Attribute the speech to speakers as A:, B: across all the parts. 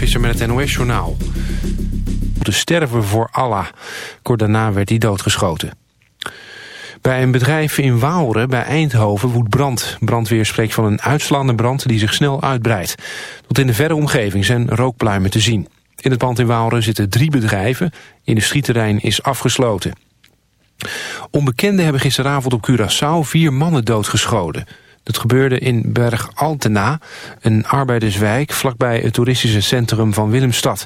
A: Visser met het NOS-journaal. ...te sterven voor Allah. Kort daarna werd hij doodgeschoten. Bij een bedrijf in Waalre bij Eindhoven woedt brand. Brandweer spreekt van een uitslaande brand die zich snel uitbreidt. Tot in de verre omgeving zijn rookpluimen te zien. In het pand in Waalre zitten drie bedrijven. Industrieterrein is afgesloten. Onbekenden hebben gisteravond op Curaçao vier mannen doodgeschoten. Dat gebeurde in Berg Altena, een arbeiderswijk... vlakbij het toeristische centrum van Willemstad.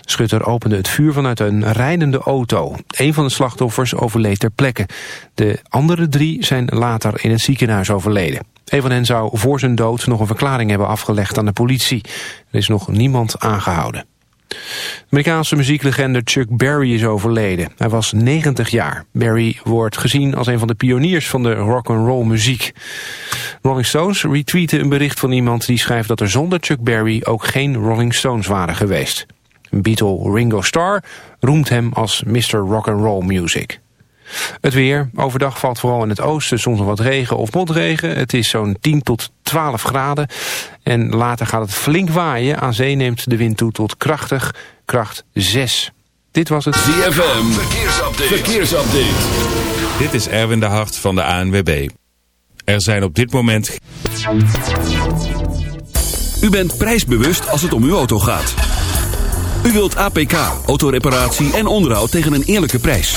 A: Schutter opende het vuur vanuit een rijdende auto. Een van de slachtoffers overleed ter plekke. De andere drie zijn later in het ziekenhuis overleden. Een van hen zou voor zijn dood nog een verklaring hebben afgelegd aan de politie. Er is nog niemand aangehouden. Amerikaanse muzieklegende Chuck Berry is overleden. Hij was 90 jaar. Berry wordt gezien als een van de pioniers van de rock and roll muziek. Rolling Stones retweeten een bericht van iemand die schrijft dat er zonder Chuck Berry ook geen Rolling Stones waren geweest. Beatle Ringo Starr roemt hem als Mr. Rock and Roll Music. Het weer. Overdag valt vooral in het oosten soms nog wat regen of motregen. Het is zo'n 10 tot 12 graden. En later gaat het flink waaien. Aan zee neemt de wind toe tot krachtig, kracht 6. Dit was het
B: ZFM. Verkeersupdate. Verkeersupdate.
C: Dit is Erwin de Hart van de ANWB. Er zijn op dit moment...
B: U bent prijsbewust als het om uw auto gaat. U wilt APK, autoreparatie en onderhoud tegen een eerlijke prijs.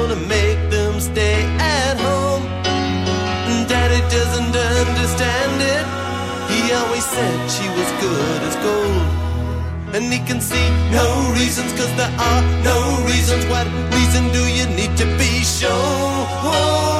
D: Gonna make them stay at home. And Daddy doesn't understand it. He always said she was good as gold. And he can see no reasons, cause there are no reasons. What reason do you need to be shown?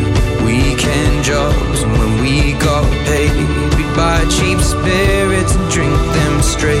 E: weekend jobs when we got paid. We'd buy cheap spirits and drink them straight.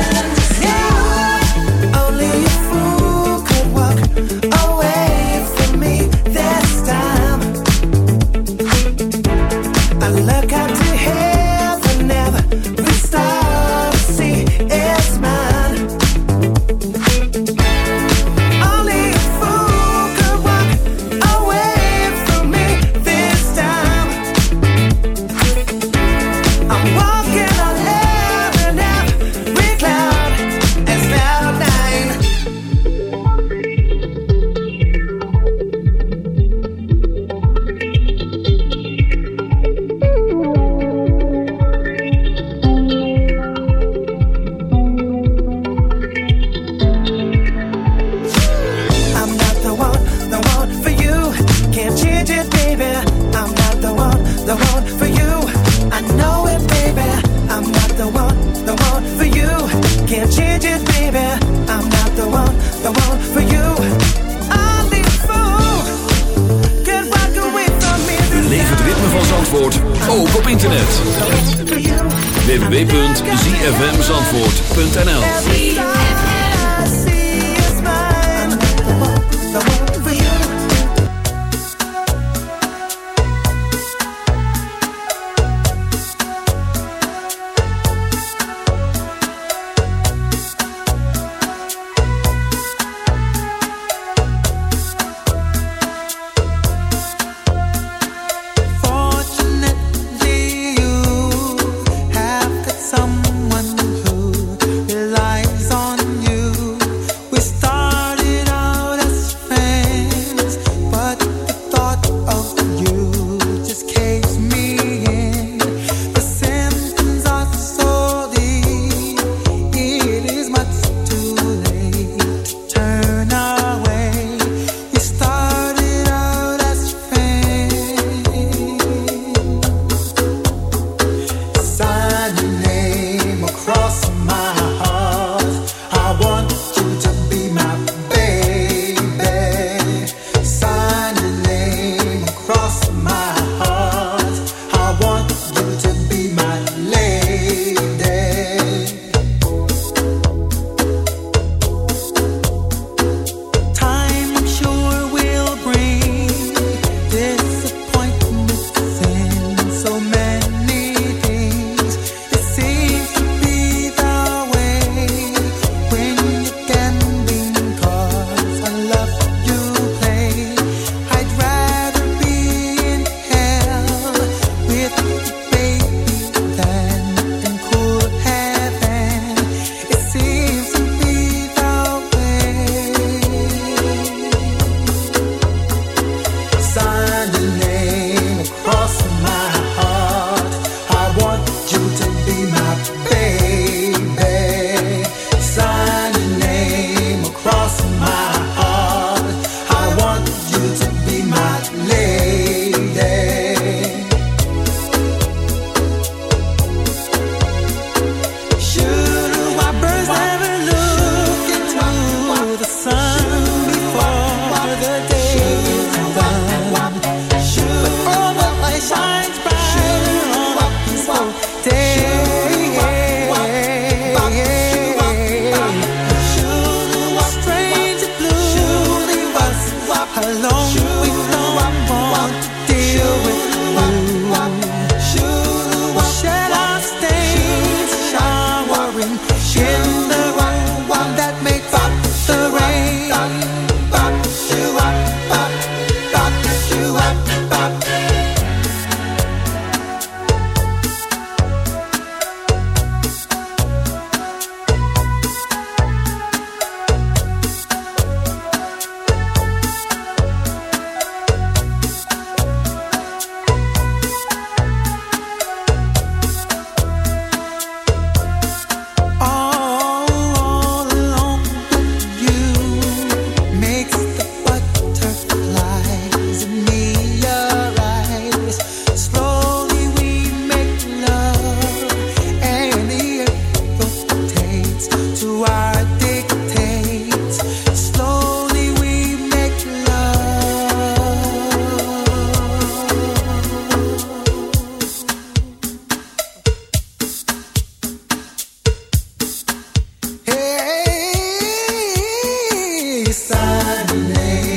F: Sunday.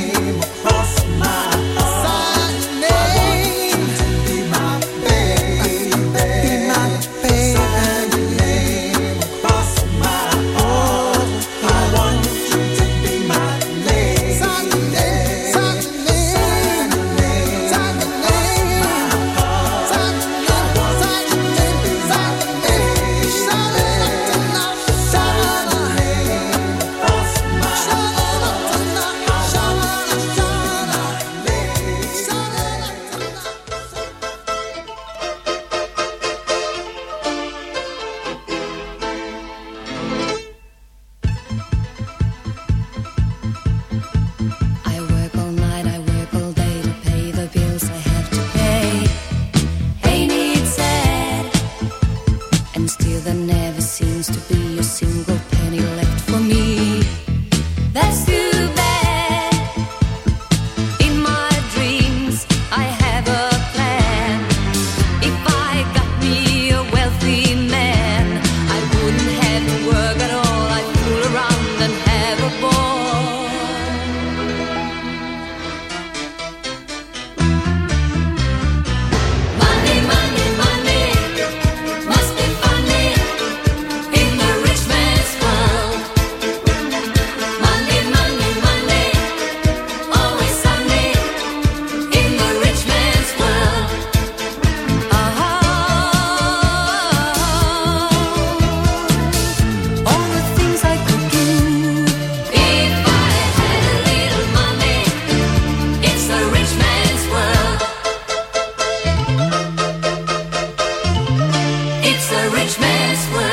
F: French man's.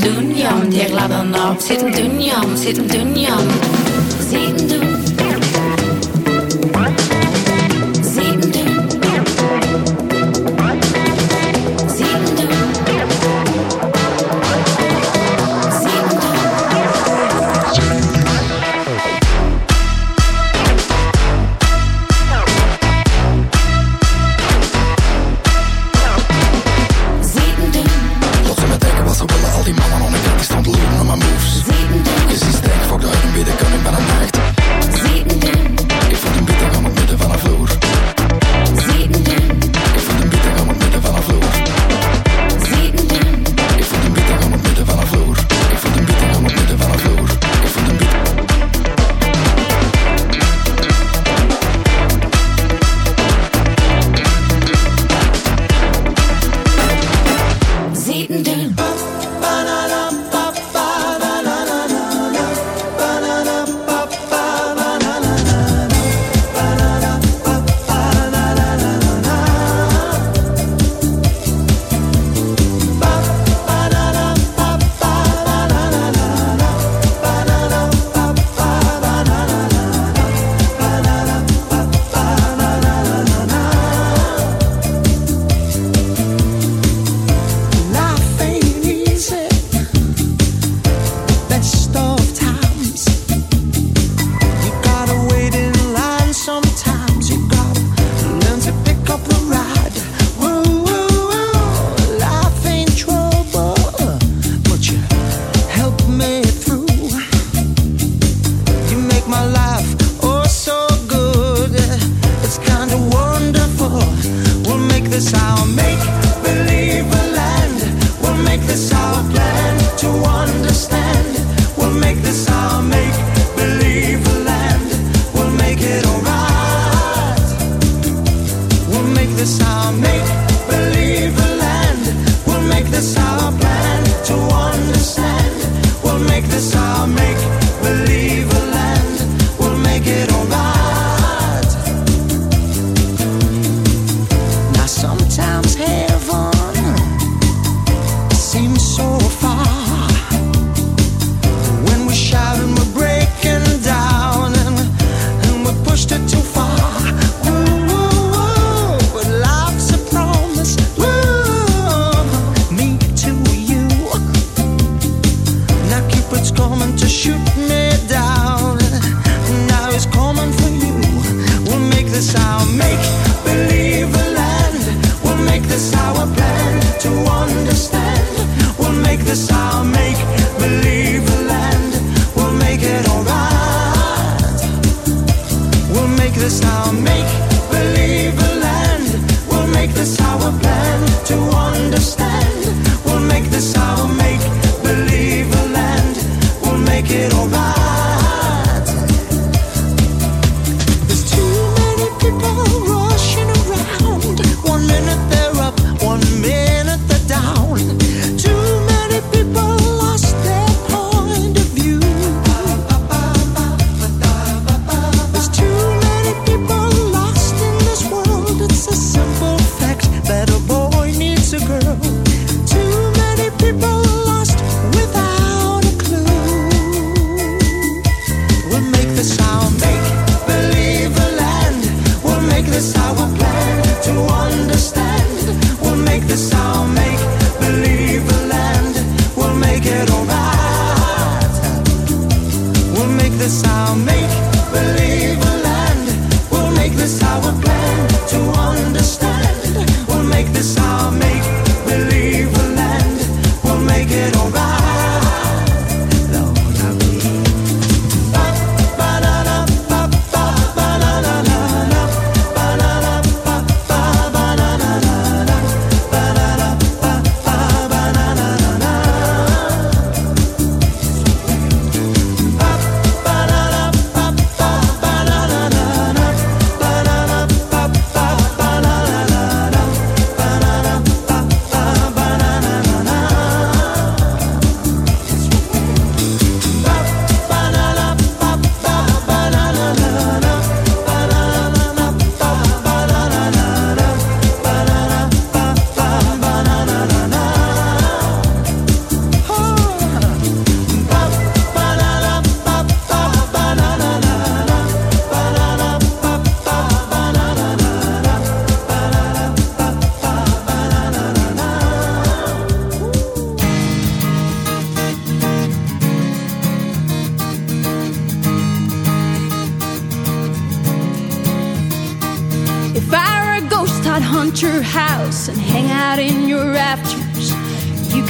G: zit hem doen jam, diye gladan op, zit hem doen jam, zit doen
H: jam.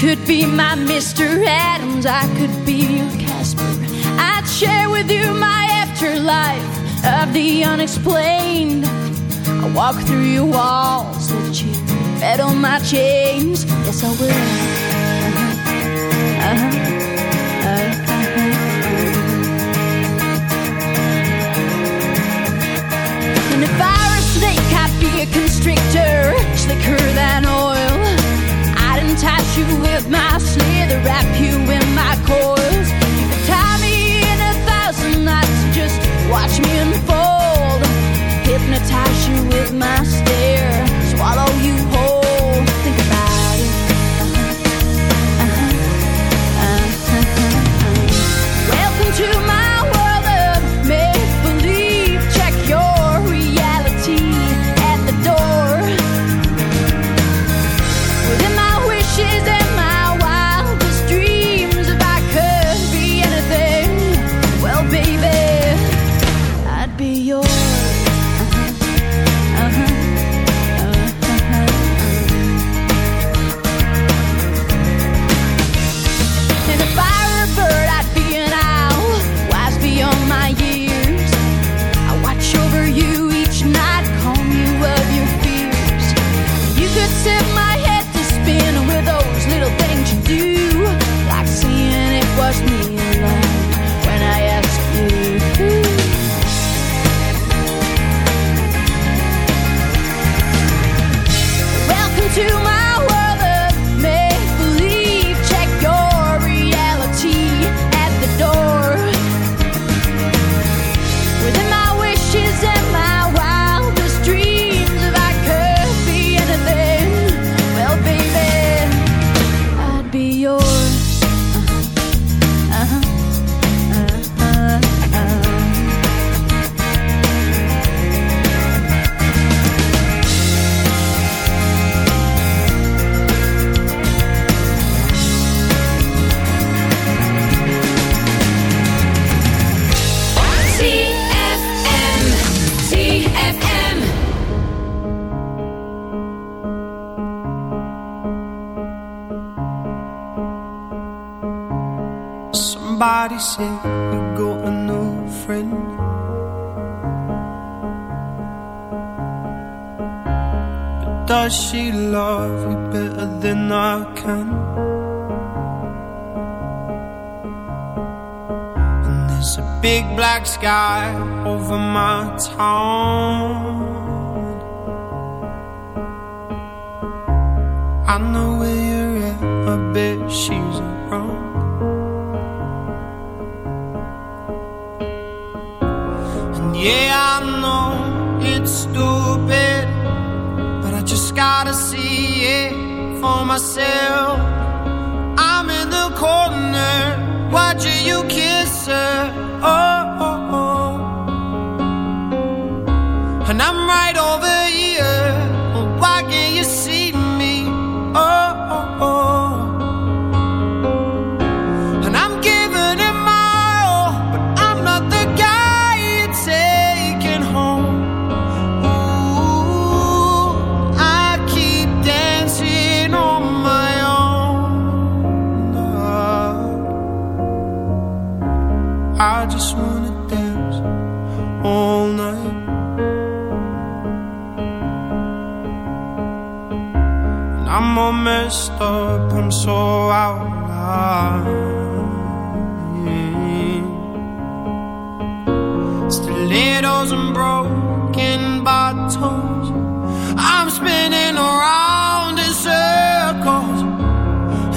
H: could be my Mr. Adams, I could be your Casper. I'd share with you my afterlife of the unexplained. I walk through your walls with you fed on my chains. Yes, I will. Uh-huh. Uh-huh. Uh-huh. And if I were a snake, I'd be a constrictor, slicker than oil. Untie you with my slither, wrap you in my coils. You can tie me in a thousand knots, just watch me unfold. Hypnotize you with my stare, swallow you whole. Think about it. Uh-huh, uh-huh,
I: uh-huh. Welcome to sky over my town. wanna dance all night And I'm all messed up, I'm so out of line. Stilettos and broken bottles I'm spinning around in circles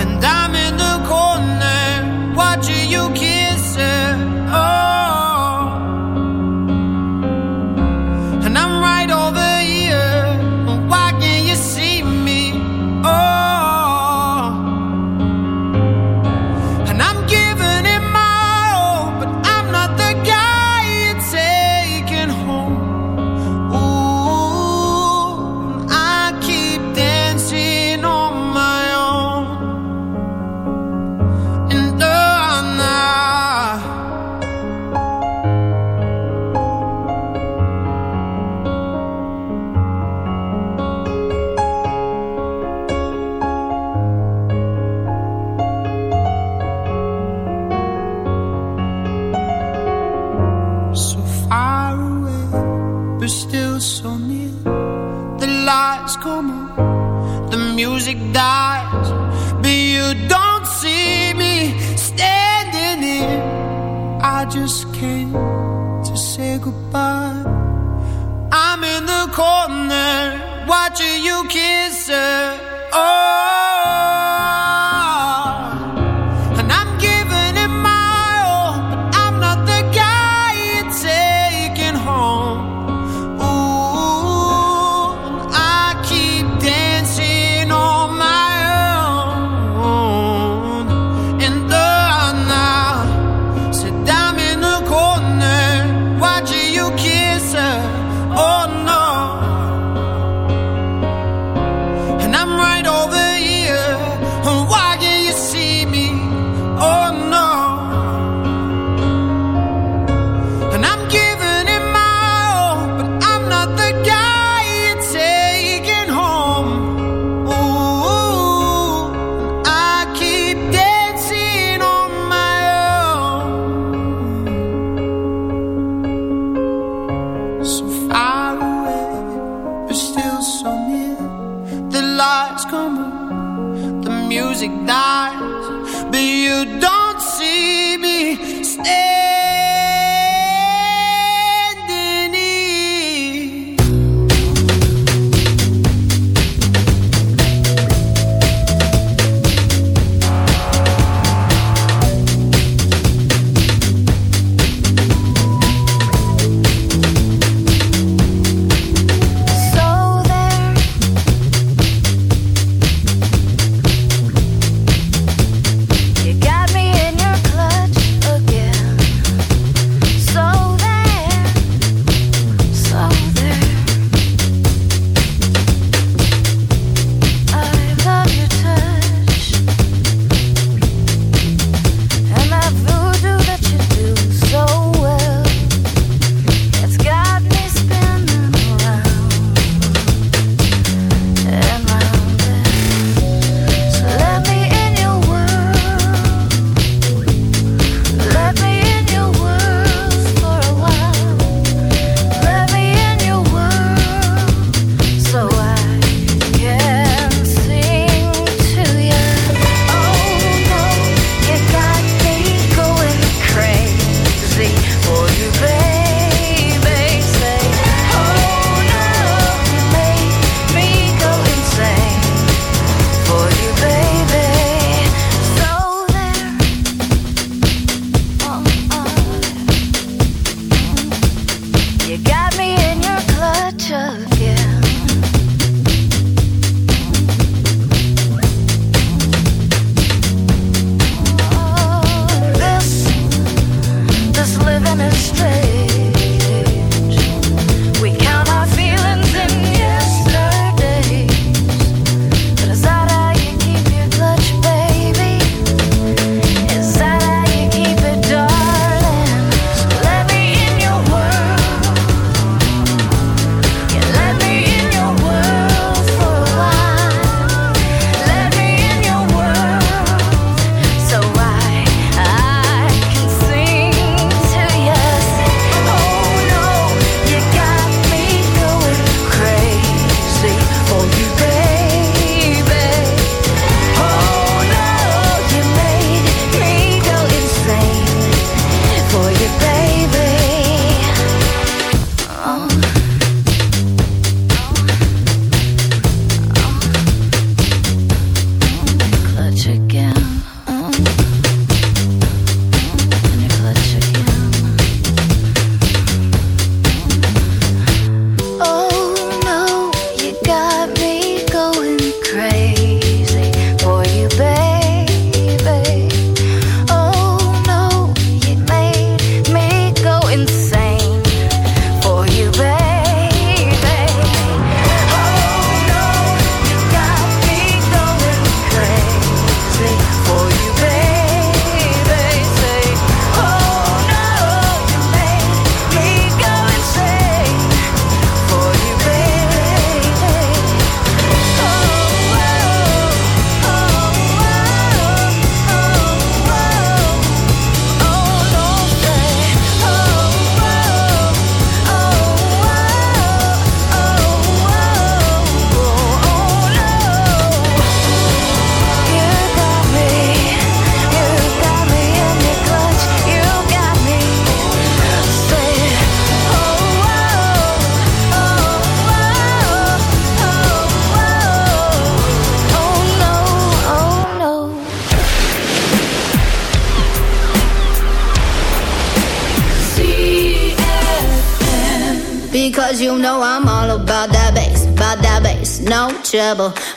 I: And I'm in the corner watching you keep music die.